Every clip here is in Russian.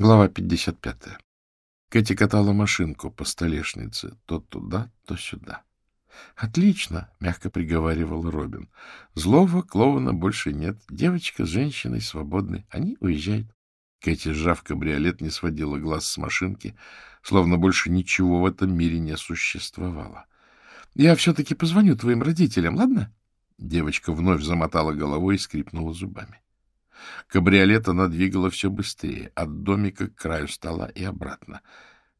Глава 55. Кэти катала машинку по столешнице то туда, то сюда. — Отлично, — мягко приговаривал Робин. — Злого клоуна больше нет. Девочка с женщиной свободны. Они уезжают. Кэти, сжав кабриолет, не сводила глаз с машинки, словно больше ничего в этом мире не существовало. — Я все-таки позвоню твоим родителям, ладно? Девочка вновь замотала головой и скрипнула зубами. Кабриолет она двигала все быстрее, от домика к краю стола и обратно.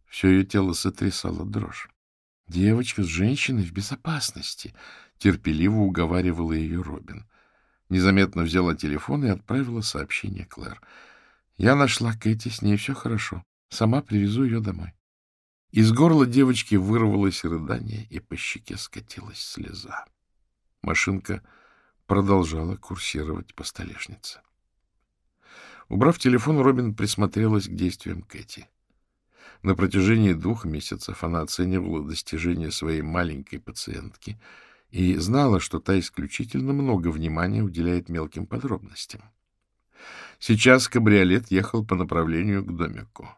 Все ее тело сотрясало дрожь. Девочка с женщиной в безопасности, терпеливо уговаривала ее Робин. Незаметно взяла телефон и отправила сообщение Клэр. Я нашла Кэти, с ней все хорошо. Сама привезу ее домой. Из горла девочки вырвалось рыдание, и по щеке скатилась слеза. Машинка продолжала курсировать по столешнице. Убрав телефон, Робин присмотрелась к действиям Кэти. На протяжении двух месяцев она оценивала достижения своей маленькой пациентки и знала, что та исключительно много внимания уделяет мелким подробностям. Сейчас кабриолет ехал по направлению к домику.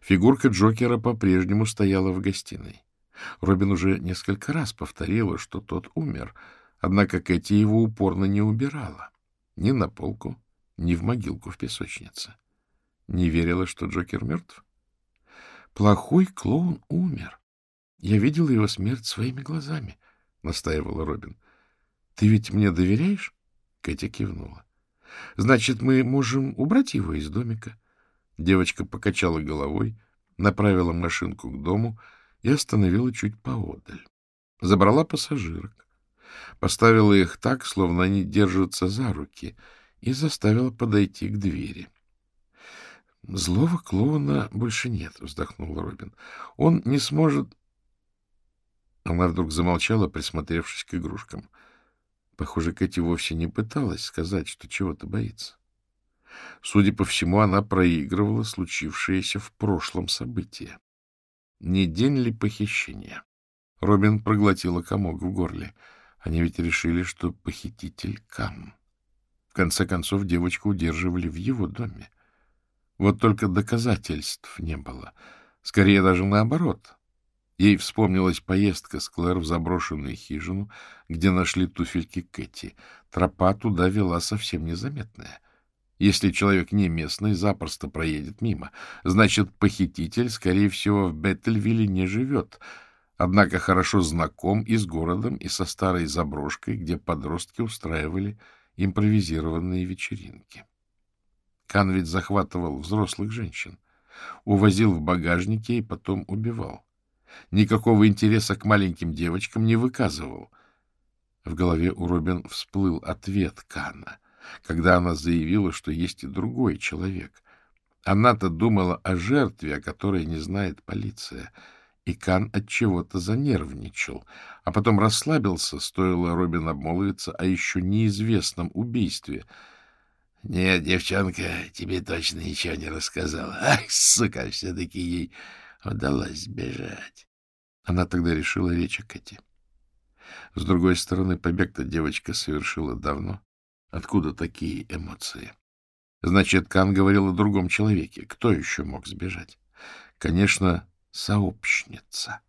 Фигурка Джокера по-прежнему стояла в гостиной. Робин уже несколько раз повторила, что тот умер, однако Кэти его упорно не убирала. Ни на полку, ни в могилку в песочнице. Не верила, что Джокер мертв? Плохой клоун умер. Я видела его смерть своими глазами, — настаивала Робин. — Ты ведь мне доверяешь? Кэти кивнула. — Значит, мы можем убрать его из домика. Девочка покачала головой, направила машинку к дому и остановила чуть поодаль. Забрала пассажирок, поставила их так, словно они держатся за руки — и заставила подойти к двери. — Злого клоуна больше нет, — вздохнул Робин. — Он не сможет... Она вдруг замолчала, присмотревшись к игрушкам. Похоже, Кэти вовсе не пыталась сказать, что чего-то боится. Судя по всему, она проигрывала случившееся в прошлом событие. Не день ли похищения? Робин проглотила комок в горле. Они ведь решили, что похититель Кам. В конце концов, девочку удерживали в его доме. Вот только доказательств не было. Скорее даже наоборот. Ей вспомнилась поездка с Клэр в заброшенную хижину, где нашли туфельки Кэти. Тропа туда вела совсем незаметная. Если человек не местный, запросто проедет мимо. Значит, похититель, скорее всего, в Беттельвилле не живет, однако хорошо знаком и с городом, и со старой заброшкой, где подростки устраивали импровизированные вечеринки. Кан ведь захватывал взрослых женщин, увозил в багажнике и потом убивал. Никакого интереса к маленьким девочкам не выказывал. В голове у Робин всплыл ответ Кана, когда она заявила, что есть и другой человек. Она-то думала о жертве, о которой не знает полиция — и Кан от чего-то занервничал, а потом расслабился, стоило Робин обмолвиться о еще неизвестном убийстве. — Нет, девчонка, тебе точно ничего не рассказала. Ах, сука, все-таки ей удалось бежать. Она тогда решила речь о Кэти. С другой стороны, побег-то девочка совершила давно. Откуда такие эмоции? Значит, Кан говорил о другом человеке. Кто еще мог сбежать? Конечно, сообщница.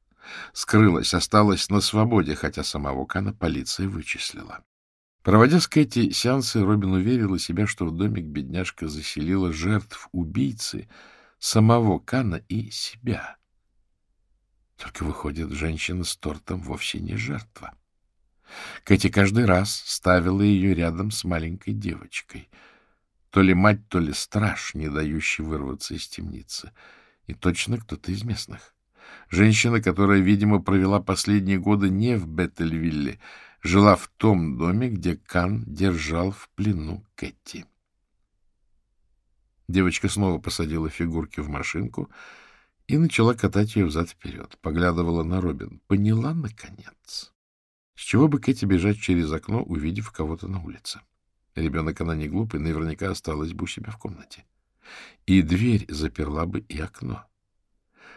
Скрылась, осталась на свободе, хотя самого Кана полиция вычислила. Проводя с Кэти сеансы, Робин уверила себя, что в домик бедняжка заселила жертв убийцы, самого Кана и себя. Только, выходит, женщина с тортом вовсе не жертва. Кэти каждый раз ставила ее рядом с маленькой девочкой. То ли мать, то ли страж, не дающий вырваться из темницы — и точно кто-то из местных. Женщина, которая, видимо, провела последние годы не в Беттельвилле, жила в том доме, где Кан держал в плену Кэти. Девочка снова посадила фигурки в машинку и начала катать ее взад-вперед. Поглядывала на Робин. Поняла, наконец. С чего бы Кэти бежать через окно, увидев кого-то на улице? Ребенок она не глупый, наверняка осталась бы у себя в комнате и дверь заперла бы и окно.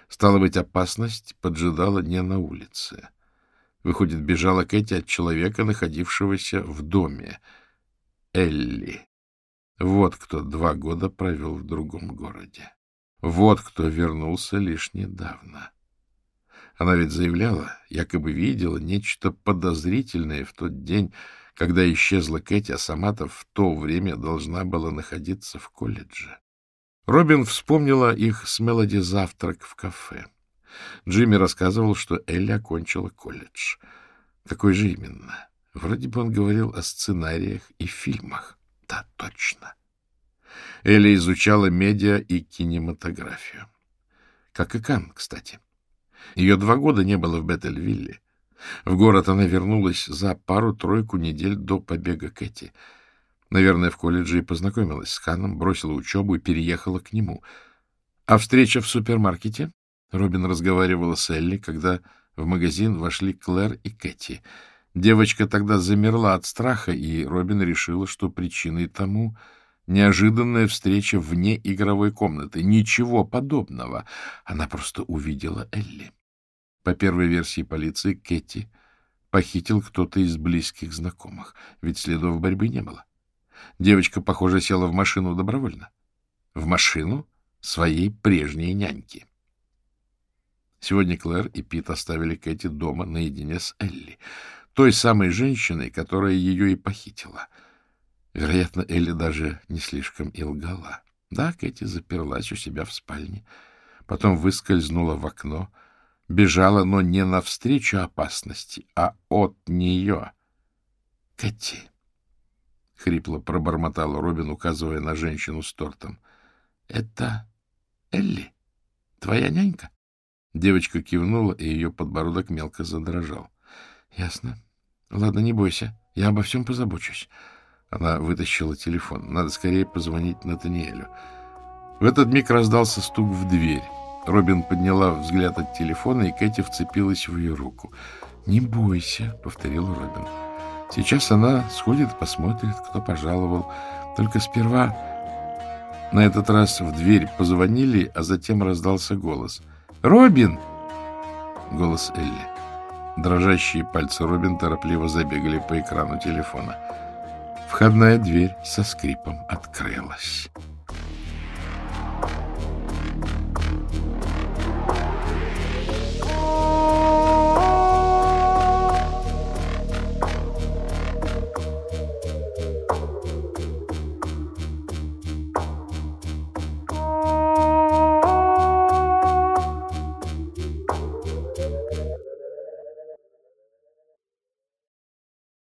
Стало быть, опасность поджидала не на улице. Выходит, бежала Кэти от человека, находившегося в доме. Элли. Вот кто два года провел в другом городе. Вот кто вернулся лишь недавно. Она ведь заявляла, якобы видела нечто подозрительное в тот день, когда исчезла Кэти, а сама-то в то время должна была находиться в колледже. Робин вспомнила их с Мелоди завтрак в кафе. Джимми рассказывал, что Элли окончила колледж. Какой же именно? Вроде бы он говорил о сценариях и фильмах. Да, точно. Элли изучала медиа и кинематографию. Как и Кан, кстати. Ее два года не было в Беттельвилле. В город она вернулась за пару-тройку недель до побега Кэти. Наверное, в колледже и познакомилась с Ханом, бросила учебу и переехала к нему. А встреча в супермаркете? Робин разговаривала с Элли, когда в магазин вошли Клэр и Кэти. Девочка тогда замерла от страха, и Робин решила, что причиной тому неожиданная встреча вне игровой комнаты. Ничего подобного. Она просто увидела Элли. По первой версии полиции, Кэти похитил кто-то из близких знакомых, ведь следов борьбы не было. Девочка, похоже, села в машину добровольно. В машину своей прежней няньки. Сегодня Клэр и Пит оставили Кэти дома наедине с Элли, той самой женщиной, которая ее и похитила. Вероятно, Элли даже не слишком и лгала. Да, Кэти заперлась у себя в спальне, потом выскользнула в окно — бежала, но не навстречу опасности, а от нее. — Кэти! — хрипло пробормотала Робин, указывая на женщину с тортом. — Это Элли? Твоя нянька? Девочка кивнула, и ее подбородок мелко задрожал. — Ясно. Ладно, не бойся, я обо всем позабочусь. Она вытащила телефон. Надо скорее позвонить Натаниэлю. В этот миг раздался стук в дверь. Робин подняла взгляд от телефона, и Кэти вцепилась в ее руку. «Не бойся», — повторил Робин. «Сейчас она сходит, посмотрит, кто пожаловал. Только сперва...» На этот раз в дверь позвонили, а затем раздался голос. «Робин!» Голос Элли. Дрожащие пальцы Робин торопливо забегали по экрану телефона. Входная дверь со скрипом открылась.